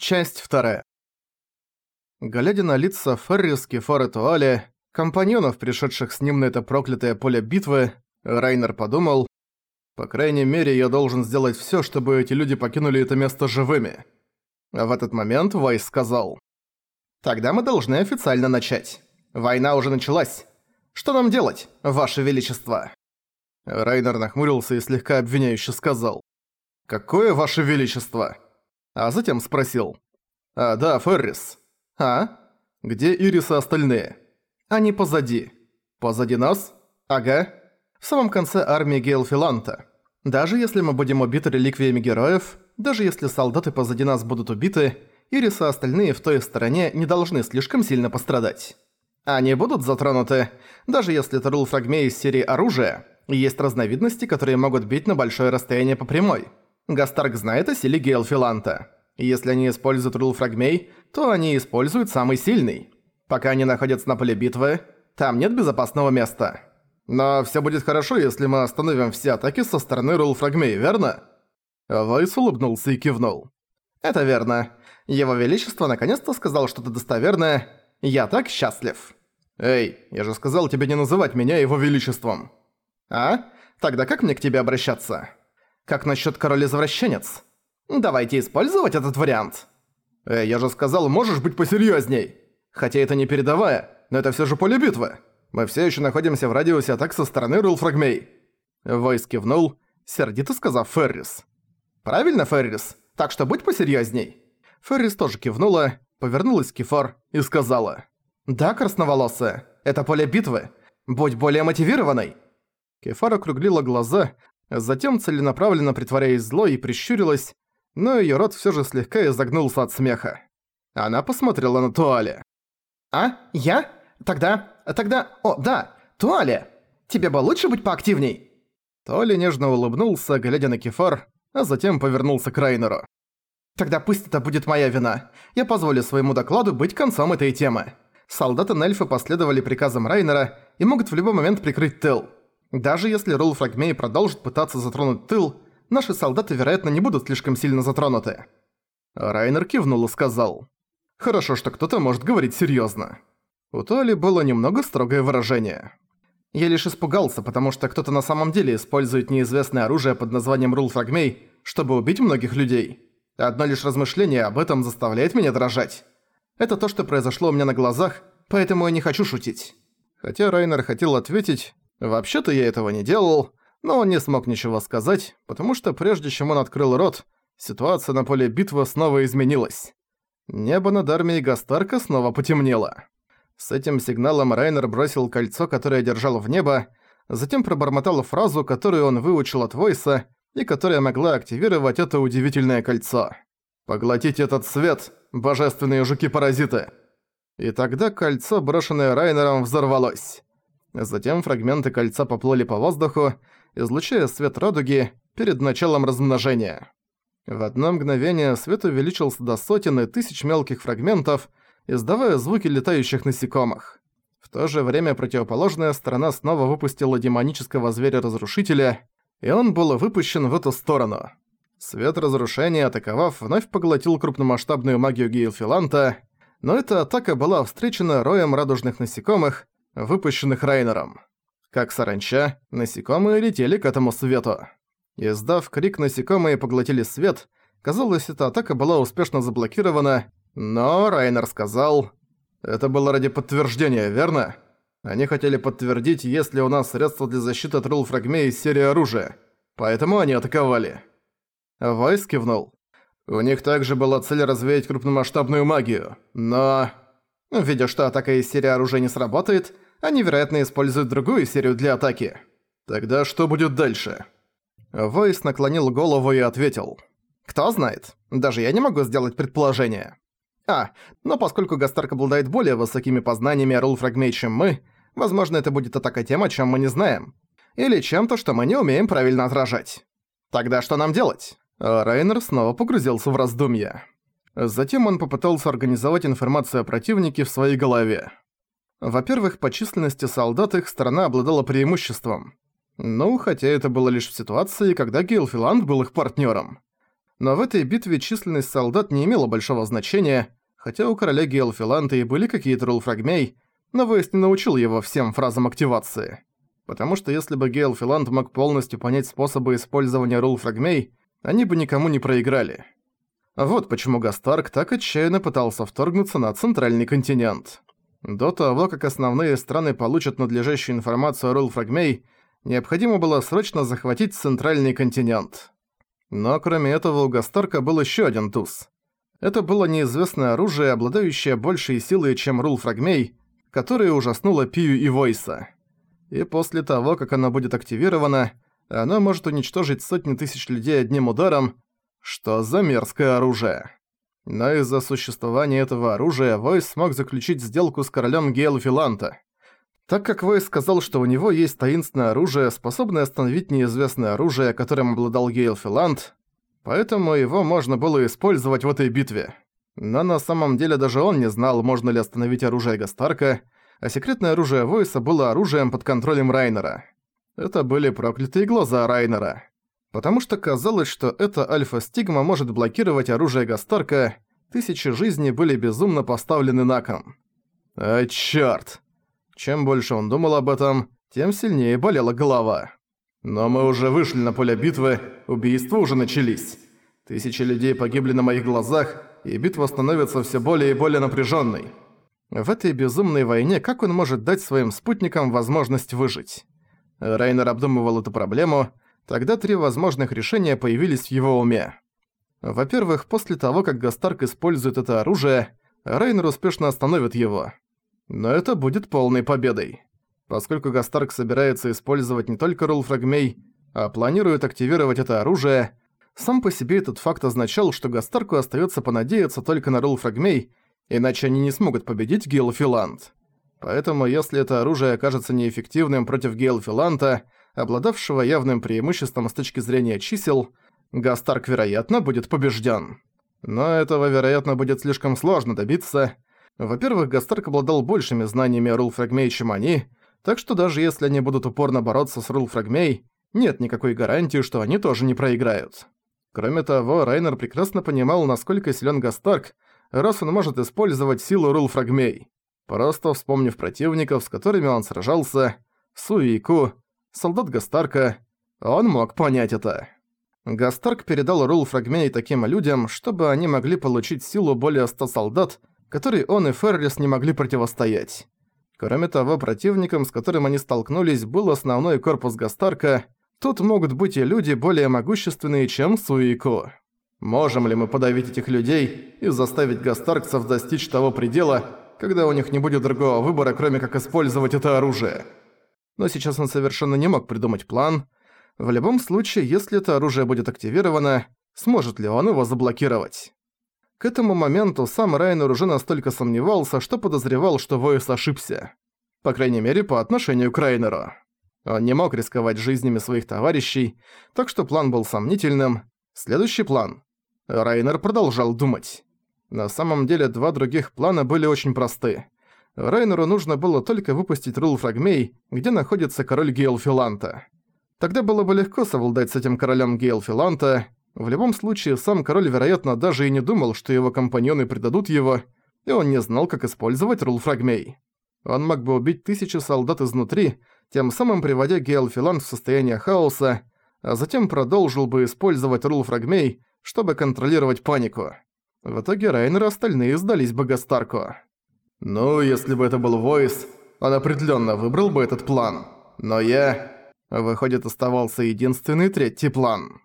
Часть вторая. Глядя на лица Феррис, Кефар и Туали, компаньонов, пришедших с ним на это проклятое поле битвы, Райнер подумал, «По крайней мере, я должен сделать всё, чтобы эти люди покинули это место живыми». А в этот момент Вайс сказал, «Тогда мы должны официально начать. Война уже началась. Что нам делать, Ваше Величество?» Райнер нахмурился и слегка обвиняюще сказал, «Какое Ваше Величество?» А затем спросил. «А, да, Феррис. А? Где Ирис и остальные?» «Они позади». «Позади нас?» «Ага. В самом конце армии Гейлфиланта. Даже если мы будем убиты реликвиями героев, даже если солдаты позади нас будут убиты, Ирис и остальные в той стороне не должны слишком сильно пострадать. Они будут затронуты, даже если это рул из серии оружия, есть разновидности, которые могут бить на большое расстояние по прямой». Гастарк знает о силе Гейлфиланта. Если они используют рул фрагмей, то они используют самый сильный. Пока они находятся на поле битвы, там нет безопасного места. Но всё будет хорошо, если мы остановим все атаки со стороны рул фрагмей, верно? Вайс улыбнулся и кивнул. Это верно. Его Величество наконец-то сказал что-то достоверное. Я так счастлив. Эй, я же сказал тебе не называть меня Его Величеством. А? Тогда как мне к тебе обращаться? Как насчет король-извращенец? Давайте использовать этот вариант. Э, я же сказал, можешь быть посерьезней. Хотя это не передовая, но это все же поле битвы. Мы все еще находимся в радиусе атак со стороны Рулфрагмей. Войс кивнул, сердито сказав Феррис. «Правильно, Феррис? Так что будь посерьезней. Феррис тоже кивнула, повернулась к Кефар и сказала. «Да, красноволосая, это поле битвы. Будь более мотивированной». Кефар округлила глаза, Затем целенаправленно притворяясь злой и прищурилась, но её рот всё же слегка изогнулся от смеха. Она посмотрела на Туале. «А? Я? Тогда... Тогда... О, да! Туале! Тебе бы лучше быть поактивней!» Туале нежно улыбнулся, глядя на Кефар, а затем повернулся к Райнеру. «Тогда пусть это будет моя вина. Я позволю своему докладу быть концом этой темы. Солдаты Нельфы последовали приказам Райнера и могут в любой момент прикрыть тыл. Даже если Рул Фрагмей продолжит пытаться затронуть тыл, наши солдаты, вероятно, не будут слишком сильно затронуты. Райнер кивнул и сказал. «Хорошо, что кто-то может говорить серьёзно». У Толи было немного строгое выражение. Я лишь испугался, потому что кто-то на самом деле использует неизвестное оружие под названием Рул Фрагмей, чтобы убить многих людей. Одно лишь размышление об этом заставляет меня дрожать. Это то, что произошло у меня на глазах, поэтому я не хочу шутить. Хотя Райнер хотел ответить, Вообще-то я этого не делал, но он не смог ничего сказать, потому что прежде чем он открыл рот, ситуация на поле битвы снова изменилась. Небо над армией Гастарка снова потемнело. С этим сигналом Райнер бросил кольцо, которое держал в небо, затем пробормотал фразу, которую он выучил от Войса, и которая могла активировать это удивительное кольцо. «Поглотите этот свет, божественные жуки-паразиты!» И тогда кольцо, брошенное Райнером, взорвалось. Затем фрагменты кольца поплыли по воздуху, излучая свет радуги перед началом размножения. В одно мгновение свет увеличился до сотен и тысяч мелких фрагментов, издавая звуки летающих насекомых. В то же время противоположная сторона снова выпустила демонического зверя-разрушителя, и он был выпущен в эту сторону. Свет разрушения, атаковав, вновь поглотил крупномасштабную магию Гейлфиланта, но эта атака была встречена роем радужных насекомых, выпущенных Райнером. Как саранча, насекомые летели к этому свету. Издав крик, насекомые поглотили свет. Казалось, эта атака была успешно заблокирована, но Райнер сказал... Это было ради подтверждения, верно? Они хотели подтвердить, есть ли у нас средства для защиты от рул фрагме из серии оружия. Поэтому они атаковали. Вайс кивнул. У них также была цель развеять крупномасштабную магию, но... Видя, что атака из серии оружия не сработает, они, вероятно, используют другую серию для атаки. Тогда что будет дальше? Войс наклонил голову и ответил. Кто знает. Даже я не могу сделать предположение. А, но поскольку Гастарк обладает более высокими познаниями о рулфрагме, чем мы, возможно, это будет атака тем, о чем мы не знаем. Или чем-то, что мы не умеем правильно отражать. Тогда что нам делать? Райнер снова погрузился в раздумья. Затем он попытался организовать информацию о противнике в своей голове. Во-первых, по численности солдат их страна обладала преимуществом. Ну, хотя это было лишь в ситуации, когда Гейлфиланд был их партнером. Но в этой битве численность солдат не имела большого значения, хотя у короля Гейлфиланта и были какие-то рулфрагмей, но Вейс не научил его всем фразам активации. Потому что если бы Гейлфиланд мог полностью понять способы использования рулфрагмей, они бы никому не проиграли. Вот почему Гастарк так отчаянно пытался вторгнуться на центральный континент. До того, как основные страны получат надлежащую информацию о рулфрагмей, необходимо было срочно захватить центральный континент. Но кроме этого у Гастарка был еще один туз. Это было неизвестное оружие, обладающее большей силой, чем рулфрагмей, которое ужаснуло Пию и Войса. И после того, как оно будет активировано, оно может уничтожить сотни тысяч людей одним ударом, что за мерзкое оружие. Но из-за существования этого оружия Войс смог заключить сделку с королем Гейлфиланта. Так как Войс сказал, что у него есть таинственное оружие, способное остановить неизвестное оружие, которым обладал Гейлфилант, поэтому его можно было использовать в этой битве. Но на самом деле даже он не знал, можно ли остановить оружие Гастарка, а секретное оружие Войса было оружием под контролем Райнера. Это были проклятые глаза Райнера потому что казалось, что эта альфа-стигма может блокировать оружие Гастарка, тысячи жизней были безумно поставлены на кон. А чёрт! Чем больше он думал об этом, тем сильнее болела голова. Но мы уже вышли на поле битвы, убийства уже начались. Тысячи людей погибли на моих глазах, и битва становится все более и более напряженной. В этой безумной войне как он может дать своим спутникам возможность выжить? Райнер обдумывал эту проблему, Тогда три возможных решения появились в его уме. Во-первых, после того, как Гастарк использует это оружие, Рейнер успешно остановит его. Но это будет полной победой. Поскольку Гастарк собирается использовать не только рулфрагмей, а планирует активировать это оружие, сам по себе этот факт означал, что Гастарку остается понадеяться только на рулфрагмей, иначе они не смогут победить Гейлфиланд. Поэтому если это оружие окажется неэффективным против Гейлфиланта, обладавшего явным преимуществом с точки зрения чисел, Гастарк, вероятно, будет побежден. Но этого, вероятно, будет слишком сложно добиться. Во-первых, Гастарк обладал большими знаниями о Рулфрагмей, чем они, так что даже если они будут упорно бороться с Рулфрагмей, нет никакой гарантии, что они тоже не проиграют. Кроме того, Райнер прекрасно понимал, насколько силен Гастарк, раз он может использовать силу Рулфрагмей. Просто вспомнив противников, с которыми он сражался, Суи и Ку, солдат Гастарка, он мог понять это. Гастарк передал рул фрагмений таким людям, чтобы они могли получить силу более 100 солдат, которые он и Феррис не могли противостоять. Кроме того, противником, с которым они столкнулись, был основной корпус Гастарка, тут могут быть и люди более могущественные, чем Суико. Можем ли мы подавить этих людей и заставить гастаркцев достичь того предела, когда у них не будет другого выбора, кроме как использовать это оружие? Но сейчас он совершенно не мог придумать план. В любом случае, если это оружие будет активировано, сможет ли он его заблокировать? К этому моменту сам Райнер уже настолько сомневался, что подозревал, что Войс ошибся. По крайней мере, по отношению к Райнеру. Он не мог рисковать жизнями своих товарищей, так что план был сомнительным. Следующий план. Райнер продолжал думать. На самом деле, два других плана были очень просты. Райнеру нужно было только выпустить рул фрагмей, где находится король Гейлфиланта. Тогда было бы легко совладать с этим королем Гейлфиланта. В любом случае, сам король, вероятно, даже и не думал, что его компаньоны предадут его, и он не знал, как использовать рул фрагмей. Он мог бы убить тысячи солдат изнутри, тем самым приводя Гейлфилант в состояние хаоса, а затем продолжил бы использовать рул фрагмей, чтобы контролировать панику. В итоге Райнер и остальные сдались бы Гастарку. Ну, если бы это был Войс, он определенно выбрал бы этот план. Но я... Выходит, оставался единственный третий план.